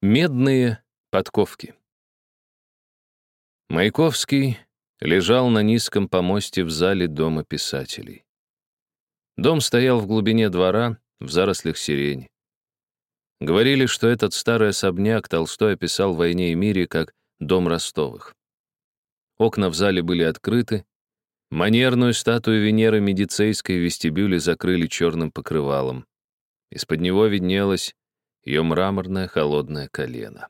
Медные подковки. Маяковский лежал на низком помосте в зале Дома писателей. Дом стоял в глубине двора, в зарослях сирени. Говорили, что этот старый особняк Толстой описал в «Войне и мире» как «Дом Ростовых». Окна в зале были открыты, манерную статую Венеры Медицейской в вестибюле закрыли черным покрывалом. Из-под него виднелась ее мраморное холодное колено.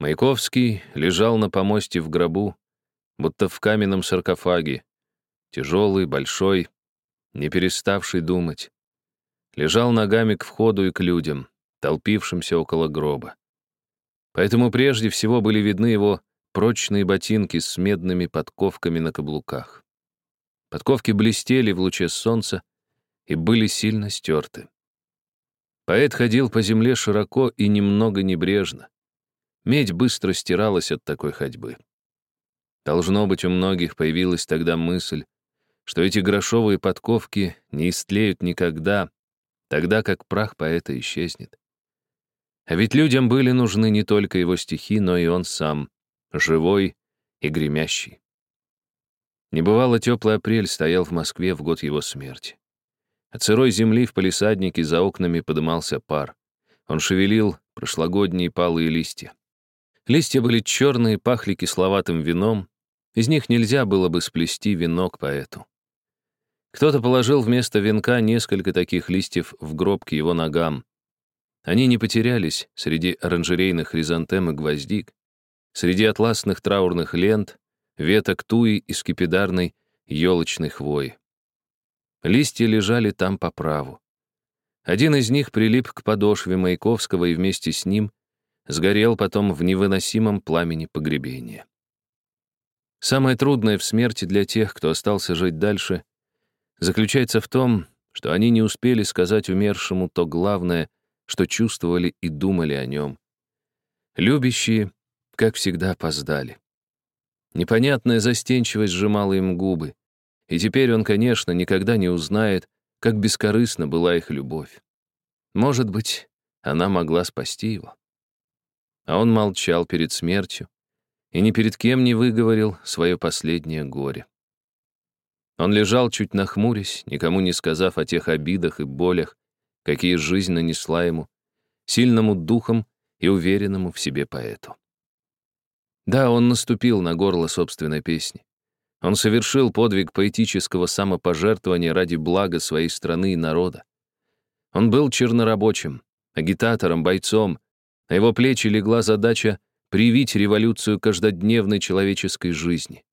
Маяковский лежал на помосте в гробу, будто в каменном саркофаге, тяжелый, большой, не переставший думать. Лежал ногами к входу и к людям, толпившимся около гроба. Поэтому прежде всего были видны его прочные ботинки с медными подковками на каблуках. Подковки блестели в луче солнца и были сильно стерты. Поэт ходил по земле широко и немного небрежно. Медь быстро стиралась от такой ходьбы. Должно быть, у многих появилась тогда мысль, что эти грошовые подковки не истлеют никогда, тогда как прах поэта исчезнет. А ведь людям были нужны не только его стихи, но и он сам, живой и гремящий. Небывало теплый апрель стоял в Москве в год его смерти. От сырой земли в палисаднике за окнами подымался пар. Он шевелил прошлогодние палые листья. Листья были черные, пахли кисловатым вином. Из них нельзя было бы сплести венок поэту. Кто-то положил вместо венка несколько таких листьев в гроб к его ногам. Они не потерялись среди оранжерейных хризантем и гвоздик, среди атласных траурных лент, веток туи и скипидарной елочной хвои. Листья лежали там по праву. Один из них прилип к подошве Маяковского и вместе с ним сгорел потом в невыносимом пламени погребения. Самое трудное в смерти для тех, кто остался жить дальше, заключается в том, что они не успели сказать умершему то главное, что чувствовали и думали о нем. Любящие, как всегда, опоздали. Непонятная застенчивость сжимала им губы. И теперь он, конечно, никогда не узнает, как бескорыстна была их любовь. Может быть, она могла спасти его. А он молчал перед смертью и ни перед кем не выговорил свое последнее горе. Он лежал, чуть нахмурясь, никому не сказав о тех обидах и болях, какие жизнь нанесла ему, сильному духом и уверенному в себе поэту. Да, он наступил на горло собственной песни. Он совершил подвиг поэтического самопожертвования ради блага своей страны и народа. Он был чернорабочим, агитатором, бойцом. На его плечи легла задача привить революцию каждодневной человеческой жизни.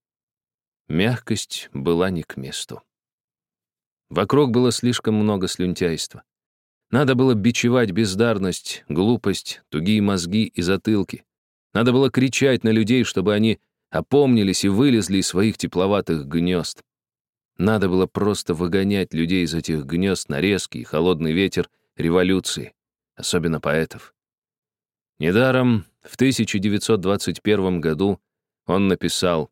Мягкость была не к месту. Вокруг было слишком много слюнтяйства. Надо было бичевать бездарность, глупость, тугие мозги и затылки. Надо было кричать на людей, чтобы они опомнились и вылезли из своих тепловатых гнезд. Надо было просто выгонять людей из этих гнезд на резкий холодный ветер революции, особенно поэтов. Недаром в 1921 году он написал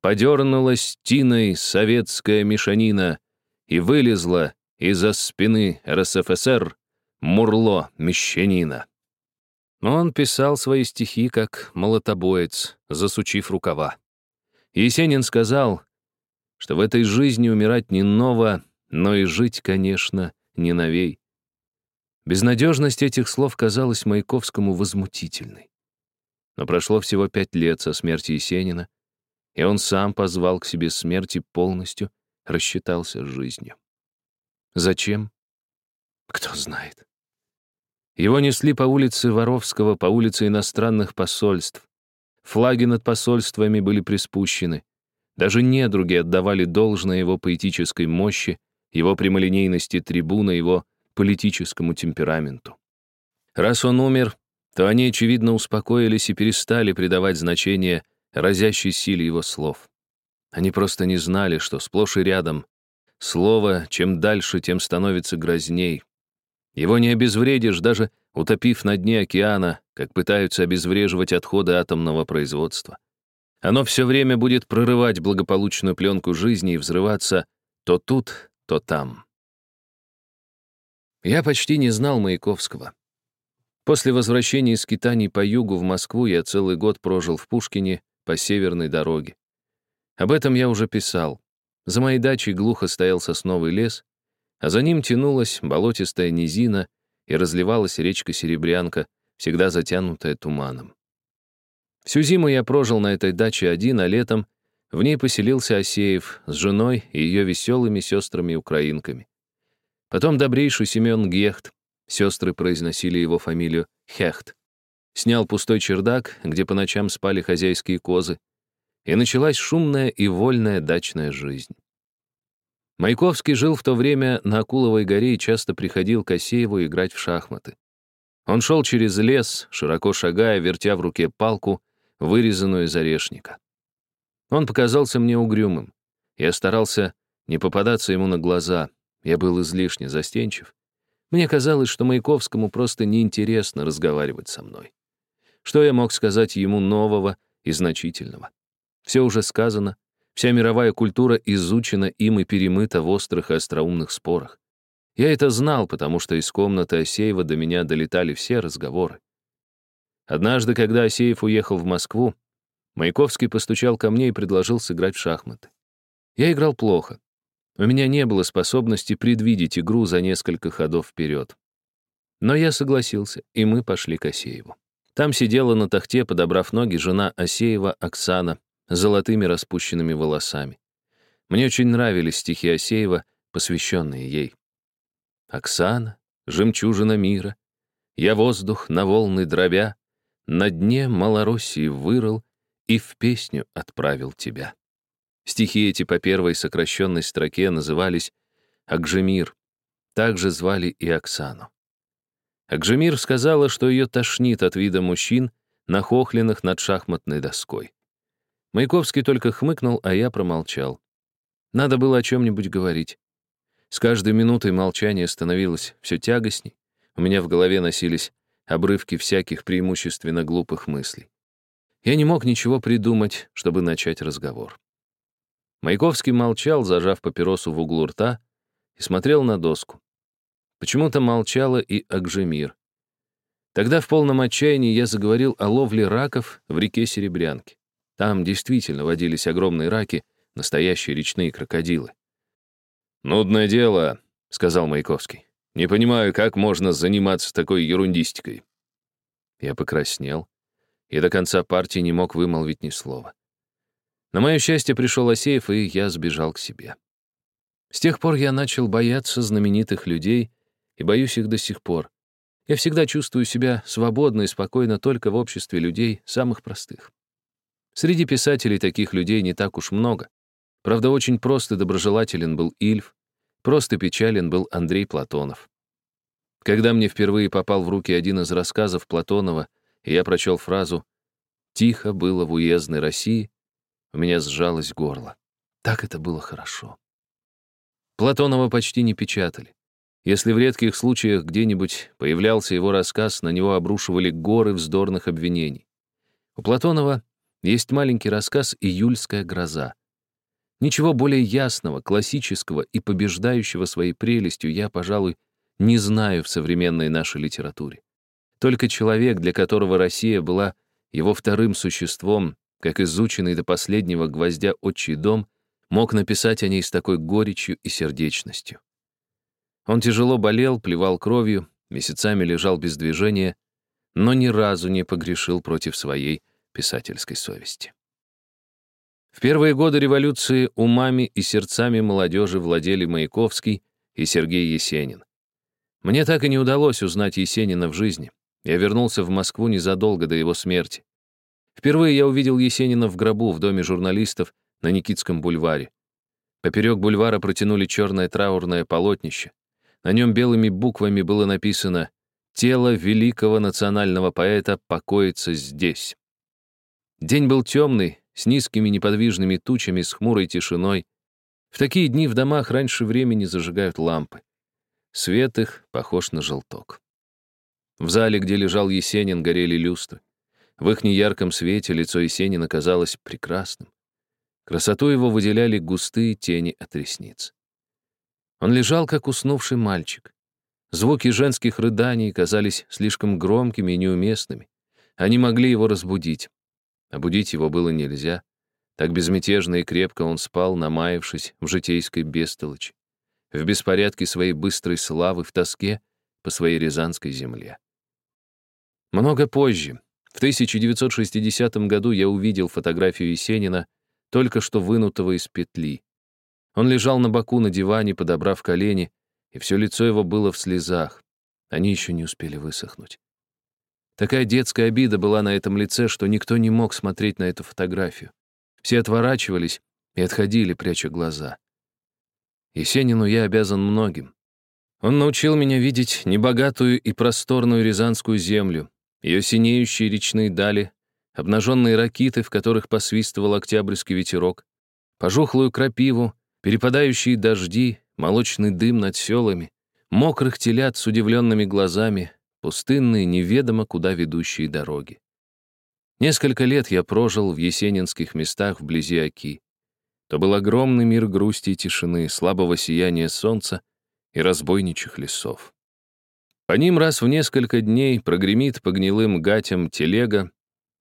«Подернулась тиной советская мешанина и вылезла из-за спины РСФСР мурло мещанина». Он писал свои стихи как молотобоец, засучив рукава. Есенин сказал, что в этой жизни умирать не ново, но и жить, конечно, не новей. Безнадежность этих слов казалась Маяковскому возмутительной. Но прошло всего пять лет со смерти Есенина, и он сам позвал к себе смерти полностью, рассчитался с жизнью. Зачем? Кто знает. Его несли по улице Воровского, по улице иностранных посольств. Флаги над посольствами были приспущены. Даже недруги отдавали должное его поэтической мощи, его прямолинейности трибуна, его политическому темпераменту. Раз он умер, то они, очевидно, успокоились и перестали придавать значение разящей силе его слов. Они просто не знали, что сплошь и рядом слово, чем дальше, тем становится грозней, его не обезвредишь, даже утопив на дне океана, как пытаются обезвреживать отходы атомного производства. Оно все время будет прорывать благополучную пленку жизни и взрываться то тут, то там. Я почти не знал Маяковского. После возвращения из скитаний по югу в Москву я целый год прожил в Пушкине по северной дороге. Об этом я уже писал. За моей дачей глухо стоял сосновый лес, а за ним тянулась болотистая низина и разливалась речка Серебрянка, всегда затянутая туманом. Всю зиму я прожил на этой даче один, а летом в ней поселился Осеев с женой и ее веселыми сестрами-украинками. Потом добрейший Семен Гехт, сестры произносили его фамилию Хехт, снял пустой чердак, где по ночам спали хозяйские козы, и началась шумная и вольная дачная жизнь. Маяковский жил в то время на Акуловой горе и часто приходил к Осееву играть в шахматы. Он шел через лес, широко шагая, вертя в руке палку, вырезанную из орешника. Он показался мне угрюмым. Я старался не попадаться ему на глаза. Я был излишне застенчив. Мне казалось, что Маяковскому просто неинтересно разговаривать со мной. Что я мог сказать ему нового и значительного? Все уже сказано, вся мировая культура изучена им и перемыта в острых и остроумных спорах. Я это знал, потому что из комнаты Осеева до меня долетали все разговоры. Однажды, когда Осеев уехал в Москву, Маяковский постучал ко мне и предложил сыграть в шахматы. Я играл плохо. У меня не было способности предвидеть игру за несколько ходов вперед. Но я согласился, и мы пошли к Осееву. Там сидела на тахте, подобрав ноги, жена Осеева Оксана золотыми распущенными волосами. Мне очень нравились стихи Осеева, посвященные ей. «Оксана, жемчужина мира, я воздух на волны дробя, на дне Малороссии вырыл и в песню отправил тебя». Стихи эти по первой сокращенной строке назывались «Акжемир». Также звали и Оксану. Акжемир сказала, что ее тошнит от вида мужчин, нахохленных над шахматной доской. Маяковский только хмыкнул, а я промолчал. Надо было о чем-нибудь говорить. С каждой минутой молчание становилось все тягостней. У меня в голове носились обрывки всяких преимущественно глупых мыслей. Я не мог ничего придумать, чтобы начать разговор. Маяковский молчал, зажав папиросу в углу рта, и смотрел на доску. Почему-то молчала и Акжемир. Тогда в полном отчаянии я заговорил о ловле раков в реке Серебрянки. Там действительно водились огромные раки, настоящие речные крокодилы. «Нудное дело», — сказал Маяковский. «Не понимаю, как можно заниматься такой ерундистикой». Я покраснел и до конца партии не мог вымолвить ни слова. На мое счастье пришел Асеев, и я сбежал к себе. С тех пор я начал бояться знаменитых людей и боюсь их до сих пор. Я всегда чувствую себя свободно и спокойно только в обществе людей самых простых. Среди писателей таких людей не так уж много. Правда, очень прост и доброжелателен был Ильф, просто печален был Андрей Платонов. Когда мне впервые попал в руки один из рассказов Платонова, и я прочел фразу «Тихо было в уездной России», у меня сжалось горло. Так это было хорошо. Платонова почти не печатали. Если в редких случаях где-нибудь появлялся его рассказ, на него обрушивали горы вздорных обвинений. У Платонова есть маленький рассказ «Июльская гроза». Ничего более ясного, классического и побеждающего своей прелестью я, пожалуй, не знаю в современной нашей литературе. Только человек, для которого Россия была его вторым существом, как изученный до последнего гвоздя отчий дом, мог написать о ней с такой горечью и сердечностью. Он тяжело болел, плевал кровью, месяцами лежал без движения, но ни разу не погрешил против своей писательской совести. В первые годы революции умами и сердцами молодежи владели Маяковский и Сергей Есенин. Мне так и не удалось узнать Есенина в жизни. Я вернулся в Москву незадолго до его смерти. Впервые я увидел Есенина в гробу в доме журналистов на Никитском бульваре. Поперек бульвара протянули черное траурное полотнище. На нем белыми буквами было написано «Тело великого национального поэта покоится здесь». День был темный, с низкими неподвижными тучами, с хмурой тишиной. В такие дни в домах раньше времени зажигают лампы. Свет их похож на желток. В зале, где лежал Есенин, горели люстры. В их неярком свете лицо Есенина казалось прекрасным. Красоту его выделяли густые тени от ресниц. Он лежал, как уснувший мальчик. Звуки женских рыданий казались слишком громкими и неуместными. Они могли его разбудить. Обудить его было нельзя. Так безмятежно и крепко он спал, намаявшись в житейской бестолочи, в беспорядке своей быстрой славы, в тоске по своей рязанской земле. Много позже, в 1960 году, я увидел фотографию Есенина, только что вынутого из петли. Он лежал на боку на диване, подобрав колени, и все лицо его было в слезах. Они еще не успели высохнуть. Такая детская обида была на этом лице, что никто не мог смотреть на эту фотографию. Все отворачивались и отходили, пряча глаза. Есенину я обязан многим. Он научил меня видеть небогатую и просторную рязанскую землю, ее синеющие речные дали, обнаженные ракиты, в которых посвистывал октябрьский ветерок, пожухлую крапиву, перепадающие дожди, молочный дым над селами, мокрых телят с удивленными глазами, пустынные, неведомо куда ведущие дороги. Несколько лет я прожил в есенинских местах вблизи Оки. То был огромный мир грусти и тишины, слабого сияния солнца и разбойничьих лесов. По ним раз в несколько дней прогремит по гнилым гатям телега,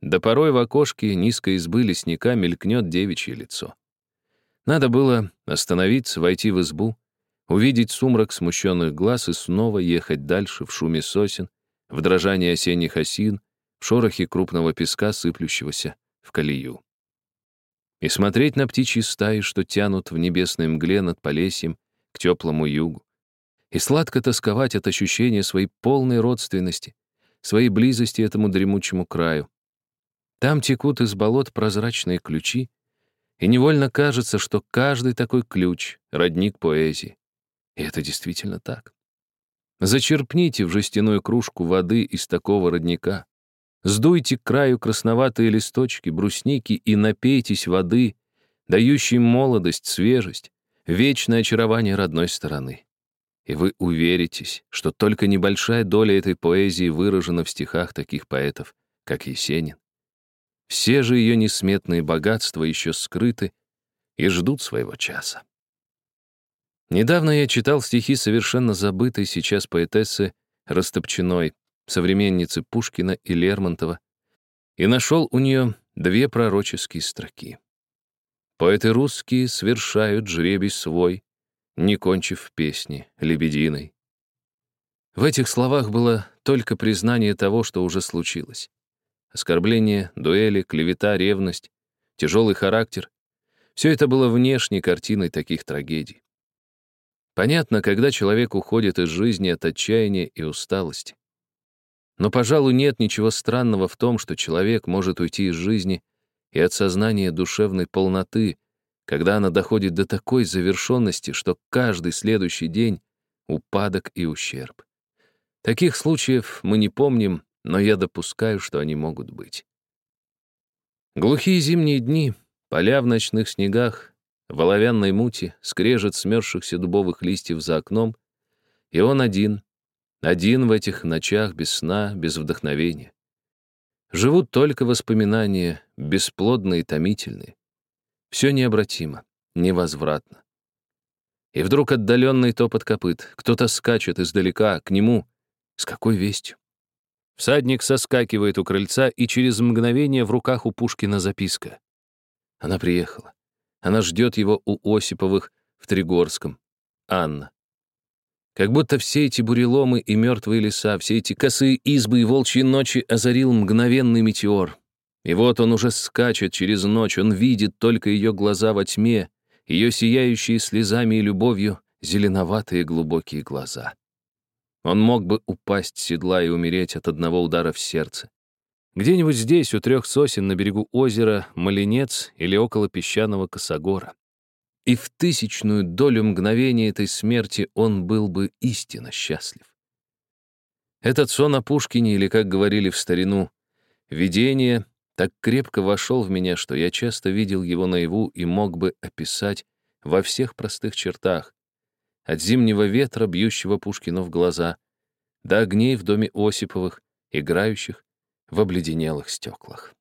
да порой в окошке низкой избы лесника мелькнет девичье лицо. Надо было остановиться, войти в избу, увидеть сумрак смущенных глаз и снова ехать дальше в шуме сосен, в дрожании осенних осин, в шорохе крупного песка, сыплющегося в колею. И смотреть на птичьи стаи, что тянут в небесной мгле над Полесьем к теплому югу. И сладко тосковать от ощущения своей полной родственности, своей близости этому дремучему краю. Там текут из болот прозрачные ключи, и невольно кажется, что каждый такой ключ — родник поэзии. И это действительно так. Зачерпните в жестяную кружку воды из такого родника. Сдуйте к краю красноватые листочки, брусники и напейтесь воды, дающей молодость, свежесть, вечное очарование родной стороны. И вы уверитесь, что только небольшая доля этой поэзии выражена в стихах таких поэтов, как Есенин. Все же ее несметные богатства еще скрыты и ждут своего часа. Недавно я читал стихи совершенно забытой сейчас поэтессы Растопчиной, современницы Пушкина и Лермонтова, и нашел у нее две пророческие строки. Поэты русские свершают жребий свой, не кончив песни лебединой. В этих словах было только признание того, что уже случилось. Оскорбление, дуэли, клевета, ревность, тяжелый характер — все это было внешней картиной таких трагедий. Понятно, когда человек уходит из жизни от отчаяния и усталости. Но, пожалуй, нет ничего странного в том, что человек может уйти из жизни и от сознания душевной полноты, когда она доходит до такой завершенности, что каждый следующий день — упадок и ущерб. Таких случаев мы не помним, но я допускаю, что они могут быть. Глухие зимние дни, поля в ночных снегах, в оловянной мути, скрежет смерзшихся дубовых листьев за окном, и он один, один в этих ночах без сна, без вдохновения. Живут только воспоминания, бесплодные и томительные. Все необратимо, невозвратно. И вдруг отдаленный топот копыт, кто-то скачет издалека, к нему. С какой вестью? Всадник соскакивает у крыльца, и через мгновение в руках у Пушкина записка. Она приехала. Она ждет его у Осиповых в Тригорском. Анна. Как будто все эти буреломы и мертвые леса, все эти косые избы и волчьи ночи озарил мгновенный метеор. И вот он уже скачет через ночь, он видит только ее глаза во тьме, ее сияющие слезами и любовью зеленоватые глубокие глаза. Он мог бы упасть с седла и умереть от одного удара в сердце. Где-нибудь здесь, у трех сосен на берегу озера, Малинец или около песчаного косогора. И в тысячную долю мгновения этой смерти он был бы истинно счастлив. Этот сон о Пушкине, или, как говорили в старину, видение, так крепко вошел в меня, что я часто видел его наяву и мог бы описать во всех простых чертах, от зимнего ветра, бьющего Пушкину в глаза, до огней в доме Осиповых, играющих в обледенелых стеклах.